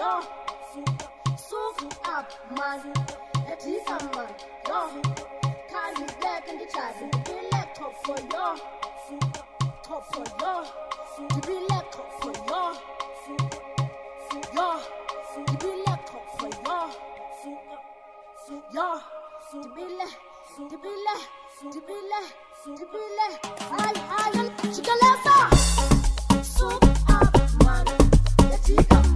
yo, sufu up, mazi, etlisa man, yo, kali black in the chazi, to be laptop for yo, top for yo, to be laptop for yo, yo, to be laptop for yo, yo, to be le, to be le, to be le, to be le, I, I am chikalesa, sufu up, man, etlisa man.